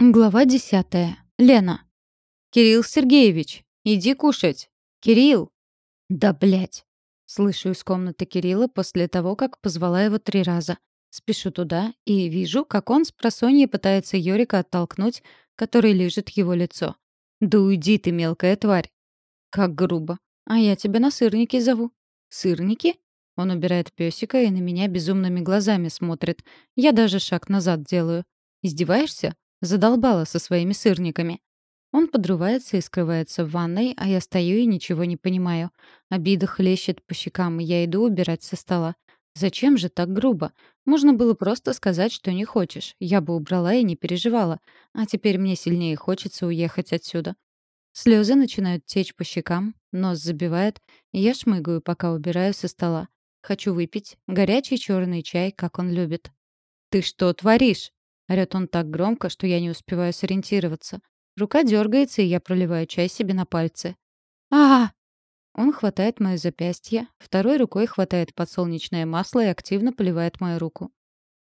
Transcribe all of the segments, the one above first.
Глава десятая. Лена. «Кирилл Сергеевич, иди кушать! Кирилл!» «Да блять!» Слышу из комнаты Кирилла после того, как позвала его три раза. Спешу туда и вижу, как он с просонья пытается Йорика оттолкнуть, который лежит его лицо. «Да уйди ты, мелкая тварь!» «Как грубо! А я тебя на сырники зову!» «Сырники?» Он убирает песика и на меня безумными глазами смотрит. Я даже шаг назад делаю. «Издеваешься? Задолбала со своими сырниками. Он подрывается и скрывается в ванной, а я стою и ничего не понимаю. Обида хлещет по щекам, и я иду убирать со стола. Зачем же так грубо? Можно было просто сказать, что не хочешь. Я бы убрала и не переживала. А теперь мне сильнее хочется уехать отсюда. Слезы начинают течь по щекам, нос забивает, и я шмыгаю, пока убираю со стола. Хочу выпить горячий черный чай, как он любит. «Ты что творишь?» Орёт он так громко, что я не успеваю сориентироваться. Рука дергается, и я проливаю чай себе на пальцы. а Он хватает моё запястье, второй рукой хватает подсолнечное масло и активно поливает мою руку.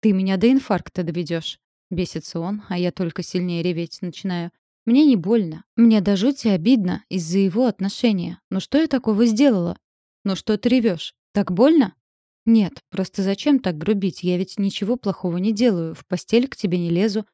«Ты меня до инфаркта доведёшь!» Бесится он, а я только сильнее реветь начинаю. Мне не больно. Мне до жути обидно из-за его отношения. Но что я такого сделала? Ну что ты ревёшь? Так больно? «Нет, просто зачем так грубить? Я ведь ничего плохого не делаю, в постель к тебе не лезу.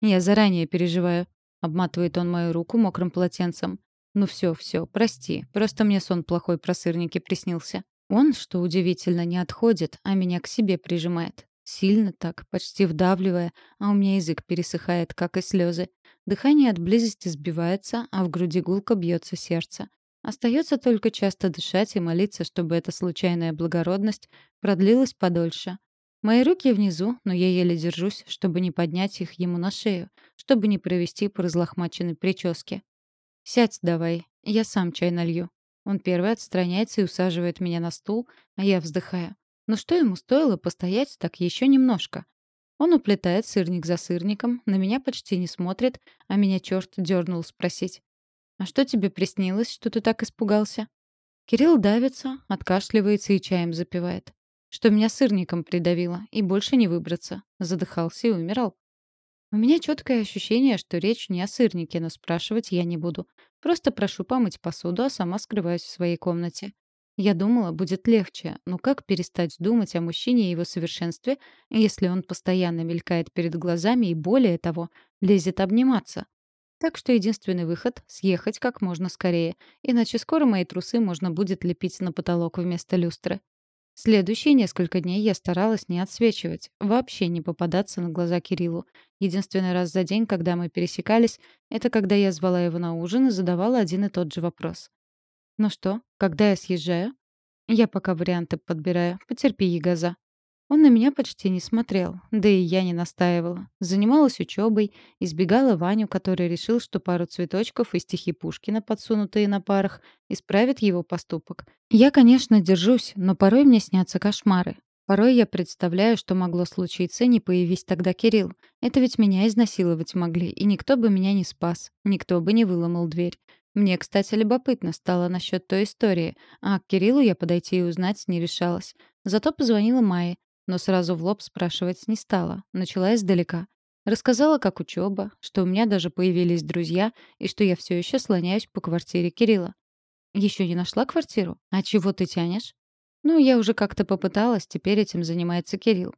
Я заранее переживаю». Обматывает он мою руку мокрым полотенцем. «Ну все, все, прости, просто мне сон плохой про сырники приснился». Он, что удивительно, не отходит, а меня к себе прижимает. Сильно так, почти вдавливая, а у меня язык пересыхает, как и слезы. Дыхание от близости сбивается, а в груди гулко бьется сердце. Остается только часто дышать и молиться, чтобы эта случайная благородность продлилась подольше. Мои руки внизу, но я еле держусь, чтобы не поднять их ему на шею, чтобы не провести по разлохмаченной прическе. «Сядь давай, я сам чай налью». Он первый отстраняется и усаживает меня на стул, а я вздыхаю. Но что ему стоило постоять так еще немножко? Он уплетает сырник за сырником, на меня почти не смотрит, а меня черт дернул спросить. «А что тебе приснилось, что ты так испугался?» Кирилл давится, откашливается и чаем запивает. Что меня сырником придавило, и больше не выбраться. Задыхался и умирал. У меня четкое ощущение, что речь не о сырнике, но спрашивать я не буду. Просто прошу помыть посуду, а сама скрываюсь в своей комнате. Я думала, будет легче, но как перестать думать о мужчине и его совершенстве, если он постоянно мелькает перед глазами и, более того, лезет обниматься? Так что единственный выход — съехать как можно скорее, иначе скоро мои трусы можно будет лепить на потолок вместо люстры. Следующие несколько дней я старалась не отсвечивать, вообще не попадаться на глаза Кириллу. Единственный раз за день, когда мы пересекались, это когда я звала его на ужин и задавала один и тот же вопрос. «Ну что, когда я съезжаю?» «Я пока варианты подбираю. Потерпи, ягоза». Он на меня почти не смотрел, да и я не настаивала. Занималась учебой, избегала Ваню, который решил, что пару цветочков и стихи Пушкина, подсунутые на парах, исправят его поступок. Я, конечно, держусь, но порой мне снятся кошмары. Порой я представляю, что могло случиться, не появись тогда Кирилл. Это ведь меня изнасиловать могли, и никто бы меня не спас, никто бы не выломал дверь. Мне, кстати, любопытно стало насчет той истории, а к Кириллу я подойти и узнать не решалась. Зато позвонила Майе, но сразу в лоб спрашивать не стала. Начала издалека. Рассказала, как учеба, что у меня даже появились друзья и что я все еще слоняюсь по квартире Кирилла. Еще не нашла квартиру? А чего ты тянешь? Ну, я уже как-то попыталась, теперь этим занимается Кирилл.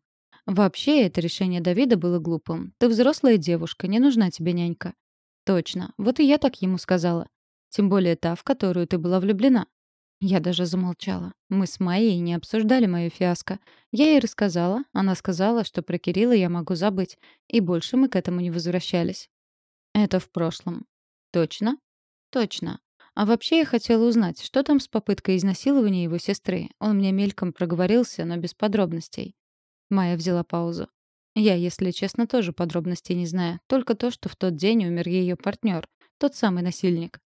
Вообще, это решение Давида было глупым. Ты взрослая девушка, не нужна тебе нянька. Точно. Вот и я так ему сказала. Тем более та, в которую ты была влюблена. Я даже замолчала. Мы с Майей не обсуждали мою фиаско. Я ей рассказала, она сказала, что про Кирилла я могу забыть, и больше мы к этому не возвращались. Это в прошлом. Точно? Точно. А вообще я хотела узнать, что там с попыткой изнасилования его сестры. Он мне мельком проговорился, но без подробностей. Майя взяла паузу. Я, если честно, тоже подробностей не знаю. Только то, что в тот день умер ее партнер, тот самый насильник.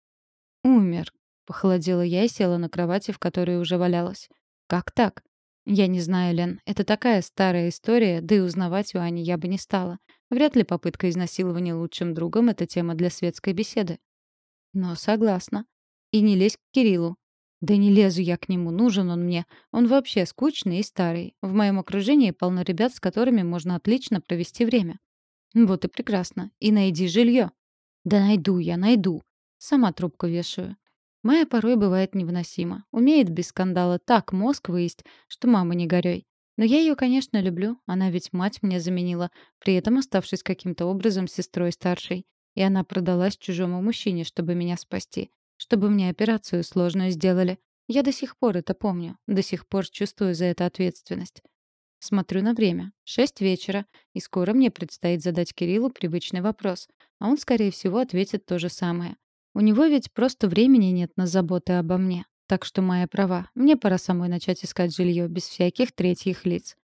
Умер. Похолодела я и села на кровати, в которой уже валялась. «Как так?» «Я не знаю, Лен. Это такая старая история, да и узнавать у Ани я бы не стала. Вряд ли попытка изнасилования лучшим другом — это тема для светской беседы». «Но согласна. И не лезь к Кириллу. Да не лезу я к нему, нужен он мне. Он вообще скучный и старый. В моем окружении полно ребят, с которыми можно отлично провести время. Вот и прекрасно. И найди жилье. Да найду я, найду. Сама трубку вешаю. Майя порой бывает невыносима. Умеет без скандала так мозг выесть, что мама не горюй. Но я ее, конечно, люблю. Она ведь мать мне заменила, при этом оставшись каким-то образом сестрой старшей. И она продалась чужому мужчине, чтобы меня спасти. Чтобы мне операцию сложную сделали. Я до сих пор это помню. До сих пор чувствую за это ответственность. Смотрю на время. Шесть вечера. И скоро мне предстоит задать Кириллу привычный вопрос. А он, скорее всего, ответит то же самое. У него ведь просто времени нет на заботы обо мне. Так что моя права. Мне пора самой начать искать жилье без всяких третьих лиц.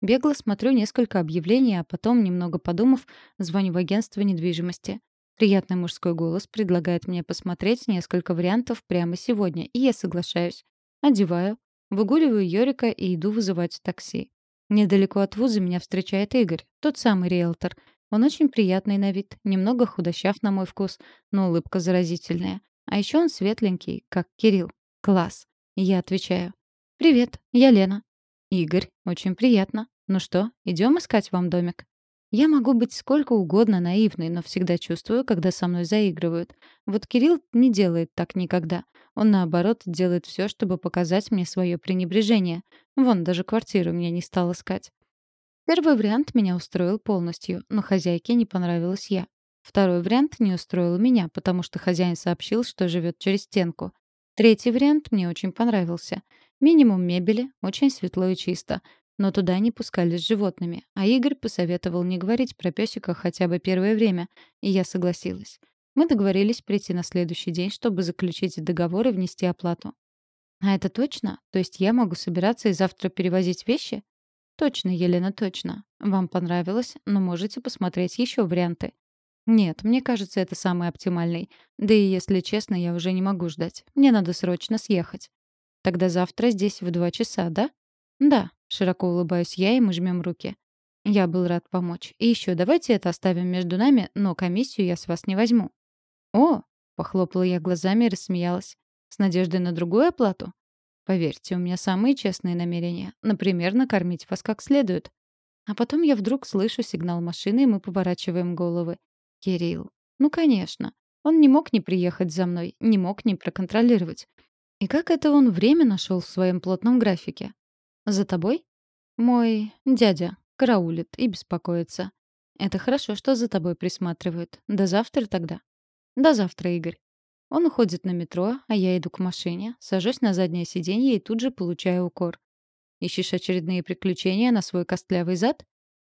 Бегло смотрю несколько объявлений, а потом, немного подумав, звоню в агентство недвижимости. Приятный мужской голос предлагает мне посмотреть несколько вариантов прямо сегодня, и я соглашаюсь. Одеваю, выгуливаю Йорика и иду вызывать такси. Недалеко от вуза меня встречает Игорь, тот самый риэлтор. Он очень приятный на вид, немного худощав на мой вкус, но улыбка заразительная. А еще он светленький, как Кирилл. Класс. Я отвечаю. «Привет, я Лена». «Игорь, очень приятно. Ну что, идем искать вам домик?» Я могу быть сколько угодно наивной, но всегда чувствую, когда со мной заигрывают. Вот Кирилл не делает так никогда. Он, наоборот, делает все, чтобы показать мне свое пренебрежение. Вон, даже квартиру мне не стал искать. Первый вариант меня устроил полностью, но хозяйке не понравилась я. Второй вариант не устроил меня, потому что хозяин сообщил, что живет через стенку. Третий вариант мне очень понравился. Минимум мебели, очень светло и чисто. Но туда не пускали с животными. А Игорь посоветовал не говорить про песика хотя бы первое время. И я согласилась. Мы договорились прийти на следующий день, чтобы заключить договор и внести оплату. А это точно? То есть я могу собираться и завтра перевозить вещи? Точно, Елена, точно. Вам понравилось, но можете посмотреть еще варианты. Нет, мне кажется, это самый оптимальный. Да и, если честно, я уже не могу ждать. Мне надо срочно съехать. Тогда завтра здесь в два часа, да? Да, широко улыбаюсь я, и мы жмем руки. Я был рад помочь. И еще давайте это оставим между нами, но комиссию я с вас не возьму. О, похлопала я глазами и рассмеялась. С надеждой на другую оплату? Поверьте, у меня самые честные намерения. Например, накормить вас как следует. А потом я вдруг слышу сигнал машины, и мы поворачиваем головы. Кирилл. Ну, конечно. Он не мог не приехать за мной, не мог не проконтролировать. И как это он время нашел в своем плотном графике? За тобой? Мой дядя караулит и беспокоится. Это хорошо, что за тобой присматривают. До завтра тогда. До завтра, Игорь. Он уходит на метро, а я иду к машине, сажусь на заднее сиденье и тут же получаю укор. Ищешь очередные приключения на свой костлявый зад?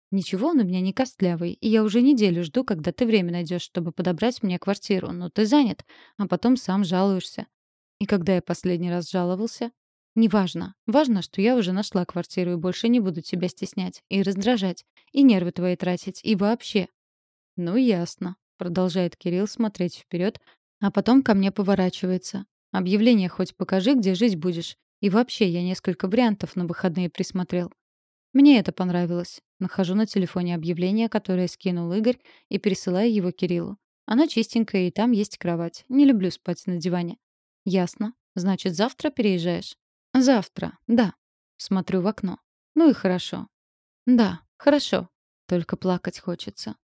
Ничего он у меня не костлявый, и я уже неделю жду, когда ты время найдешь, чтобы подобрать мне квартиру, но ты занят, а потом сам жалуешься. И когда я последний раз жаловался? Неважно. Важно, что я уже нашла квартиру и больше не буду тебя стеснять и раздражать, и нервы твои тратить, и вообще. Ну, ясно. Продолжает Кирилл смотреть вперед, а потом ко мне поворачивается. Объявление хоть покажи, где жить будешь. И вообще, я несколько вариантов на выходные присмотрел. Мне это понравилось. Нахожу на телефоне объявление, которое скинул Игорь, и пересылаю его Кириллу. Оно чистенькое, и там есть кровать. Не люблю спать на диване. Ясно. Значит, завтра переезжаешь? Завтра, да. Смотрю в окно. Ну и хорошо. Да, хорошо. Только плакать хочется.